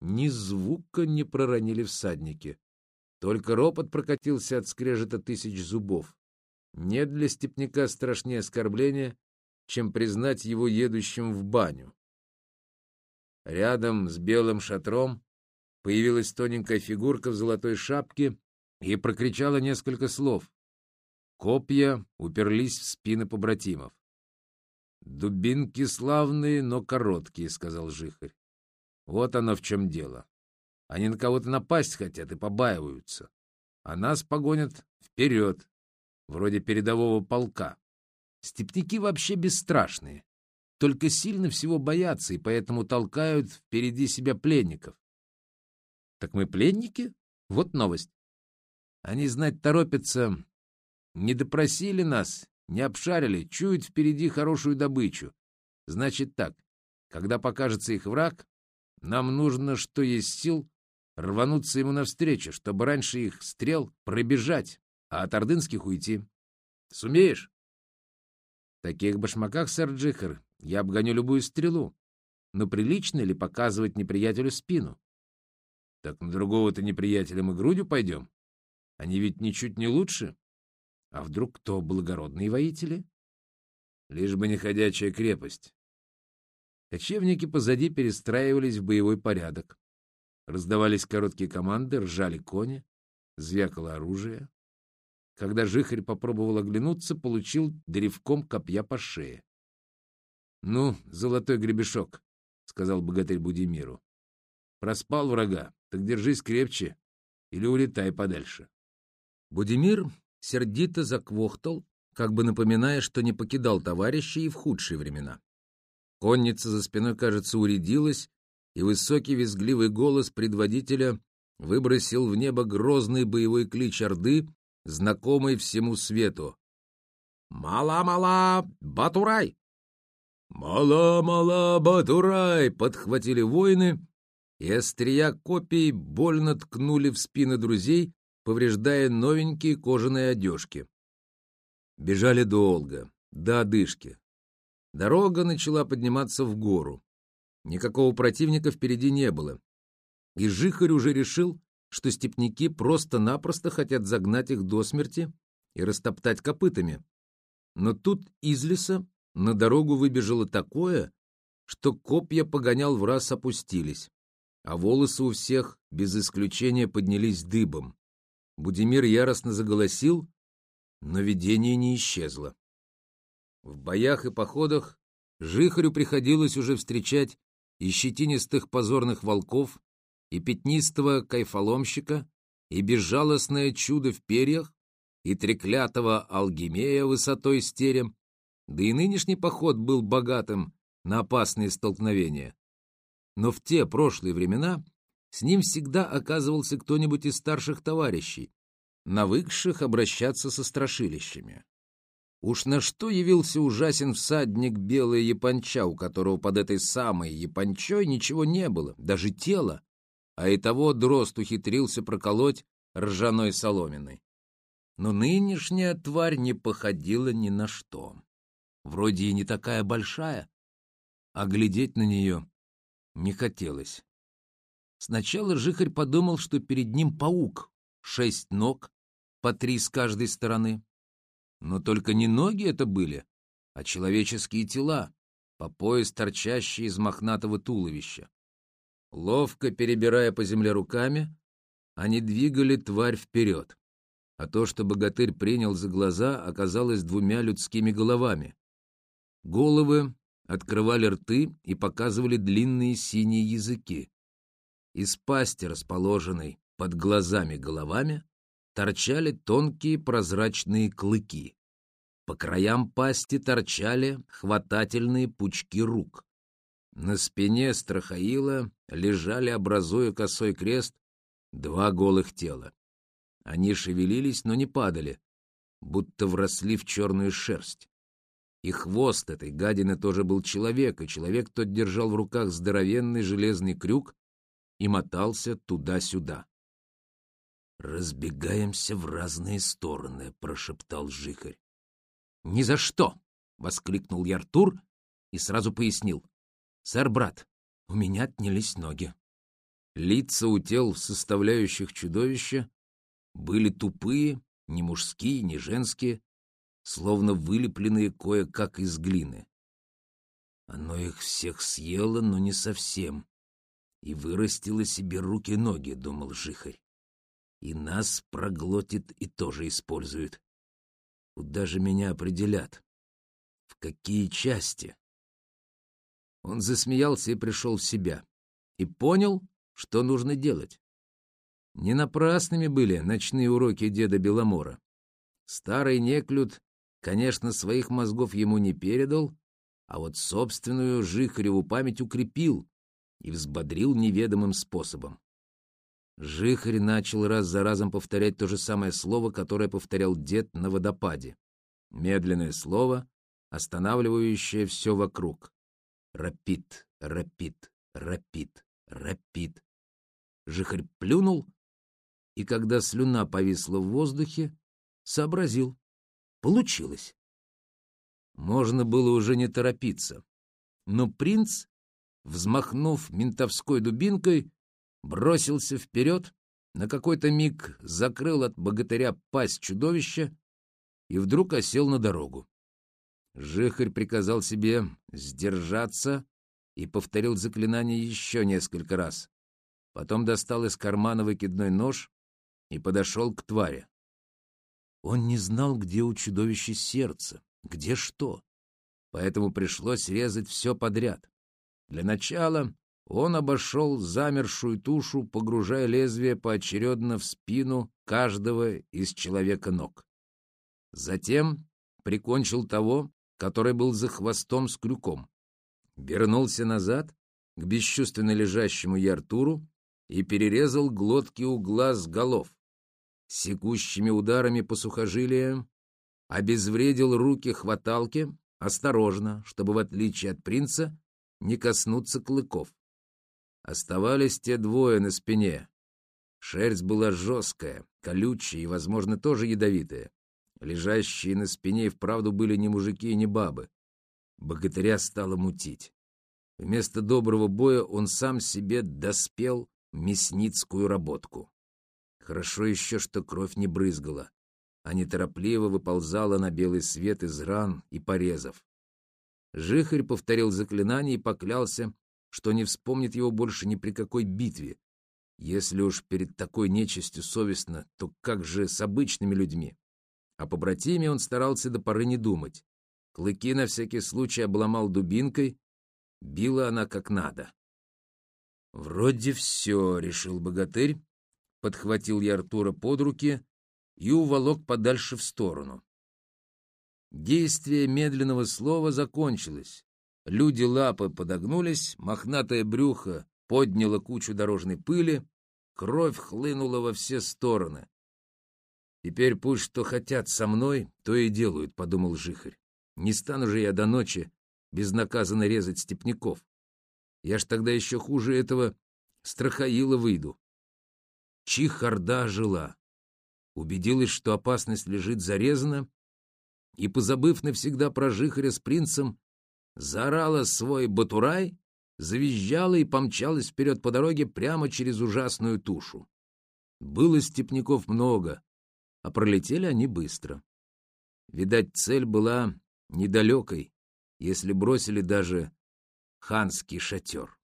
ни звука не проронили всадники. Только ропот прокатился от скрежета тысяч зубов. Нет для степняка страшнее оскорбления, чем признать его едущим в баню. Рядом с белым шатром появилась тоненькая фигурка в золотой шапке и прокричала несколько слов. Копья уперлись в спины побратимов. «Дубинки славные, но короткие», — сказал Жихарь. «Вот оно в чем дело. Они на кого-то напасть хотят и побаиваются, а нас погонят вперед, вроде передового полка. Степняки вообще бесстрашные, только сильно всего боятся и поэтому толкают впереди себя пленников. Так мы пленники? Вот новость. Они знать торопятся, не допросили нас, не обшарили, чуют впереди хорошую добычу. Значит так, когда покажется их враг, нам нужно, что есть сил, рвануться ему навстречу, чтобы раньше их стрел пробежать, а от ордынских уйти. Сумеешь? В таких башмаках, сэр Джихар, я обгоню любую стрелу. Но прилично ли показывать неприятелю спину? Так на другого-то неприятеля мы грудью пойдем? Они ведь ничуть не лучше. А вдруг кто благородные воители? Лишь бы не ходячая крепость. Кочевники позади перестраивались в боевой порядок. Раздавались короткие команды, ржали кони, звякало оружие. Когда жихарь попробовал оглянуться, получил древком копья по шее. — Ну, золотой гребешок, — сказал богатырь Будимиру. — Проспал врага, так держись крепче или улетай подальше. Будимир сердито заквохтал, как бы напоминая, что не покидал товарища и в худшие времена. Конница за спиной, кажется, уредилась, и высокий визгливый голос предводителя выбросил в небо грозный боевой клич Орды, знакомый всему свету. «Мала-мала, Батурай!» «Мала-мала, Батурай!» — подхватили воины, и острия копий больно ткнули в спины друзей, повреждая новенькие кожаные одежки. Бежали долго, до одышки. Дорога начала подниматься в гору. Никакого противника впереди не было. И Жихарь уже решил, что степняки просто-напросто хотят загнать их до смерти и растоптать копытами. Но тут из леса на дорогу выбежало такое, что копья погонял в раз опустились, а волосы у всех без исключения поднялись дыбом. Будимир яростно заголосил, но видение не исчезло. В боях и походах Жихарю приходилось уже встречать и щетинистых позорных волков, и пятнистого кайфоломщика, и безжалостное чудо в перьях, и треклятого алгимея высотой с терем, да и нынешний поход был богатым на опасные столкновения. Но в те прошлые времена с ним всегда оказывался кто-нибудь из старших товарищей, навыкших обращаться со страшилищами. Уж на что явился ужасен всадник белой японча, у которого под этой самой япончой ничего не было, даже тела, а и того дрозд ухитрился проколоть ржаной соломиной. Но нынешняя тварь не походила ни на что. Вроде и не такая большая, а глядеть на нее не хотелось. Сначала Жихарь подумал, что перед ним паук, шесть ног, по три с каждой стороны. Но только не ноги это были, а человеческие тела, по пояс торчащие из мохнатого туловища. Ловко перебирая по земле руками, они двигали тварь вперед. А то, что богатырь принял за глаза, оказалось двумя людскими головами. Головы открывали рты и показывали длинные синие языки. Из пасти, расположенной под глазами головами, торчали тонкие прозрачные клыки. По краям пасти торчали хватательные пучки рук. На спине Страхаила лежали, образуя косой крест, два голых тела. Они шевелились, но не падали, будто вросли в черную шерсть. И хвост этой гадины тоже был человек, и человек тот держал в руках здоровенный железный крюк, и мотался туда-сюда. «Разбегаемся в разные стороны», — прошептал Жихарь. «Ни за что!» — воскликнул я Артур и сразу пояснил. «Сэр, брат, у меня отнялись ноги». Лица у тел, составляющих чудовища, были тупые, не мужские, не женские, словно вылепленные кое-как из глины. Оно их всех съело, но не совсем, и вырастило себе руки-ноги, — думал Жихарь. И нас проглотит и тоже использует. Куда же меня определят? В какие части? Он засмеялся и пришел в себя. И понял, что нужно делать. Не напрасными были ночные уроки деда Беломора. Старый неклюд, конечно, своих мозгов ему не передал, а вот собственную Жихареву память укрепил и взбодрил неведомым способом. Жихарь начал раз за разом повторять то же самое слово, которое повторял дед на водопаде. Медленное слово, останавливающее все вокруг. Рапид, рапид, рапид, рапид. Жихарь плюнул, и когда слюна повисла в воздухе, сообразил. Получилось. Можно было уже не торопиться. Но принц, взмахнув ментовской дубинкой, бросился вперед, на какой-то миг закрыл от богатыря пасть чудовища и вдруг осел на дорогу. Жихарь приказал себе сдержаться и повторил заклинание еще несколько раз. Потом достал из кармана выкидной нож и подошел к твари. Он не знал, где у чудовища сердце, где что, поэтому пришлось резать все подряд. Для начала он обошел замершую тушу, погружая лезвие поочередно в спину каждого из человека ног. Затем прикончил того, который был за хвостом с крюком. Вернулся назад к бесчувственно лежащему Яртуру и перерезал глотки у глаз голов. Секущими ударами по сухожилиям обезвредил руки хваталки, осторожно, чтобы, в отличие от принца, не коснуться клыков. Оставались те двое на спине. Шерсть была жесткая, колючая и, возможно, тоже ядовитая. Лежащие на спине и вправду были не мужики и не бабы. Богатыря стало мутить. Вместо доброго боя он сам себе доспел мясницкую работку. Хорошо еще, что кровь не брызгала, а неторопливо выползала на белый свет из ран и порезов. Жихарь повторил заклинание и поклялся, что не вспомнит его больше ни при какой битве. Если уж перед такой нечистью совестно, то как же с обычными людьми? О побратиме он старался до поры не думать. Клыки на всякий случай обломал дубинкой, била она как надо. «Вроде все», — решил богатырь, подхватил я Артура под руки и уволок подальше в сторону. Действие медленного слова закончилось. Люди лапы подогнулись, мохнатое брюхо подняло кучу дорожной пыли, кровь хлынула во все стороны. «Теперь пусть что хотят со мной, то и делают», — подумал Жихарь. «Не стану же я до ночи безнаказанно резать степняков. Я ж тогда еще хуже этого страхаила выйду». Чихарда жила. Убедилась, что опасность лежит зарезана, и, позабыв навсегда про Жихаря с принцем, заорала свой батурай, завизжала и помчалась вперед по дороге прямо через ужасную тушу. Было степняков много, а пролетели они быстро. Видать, цель была недалекой, если бросили даже ханский шатер.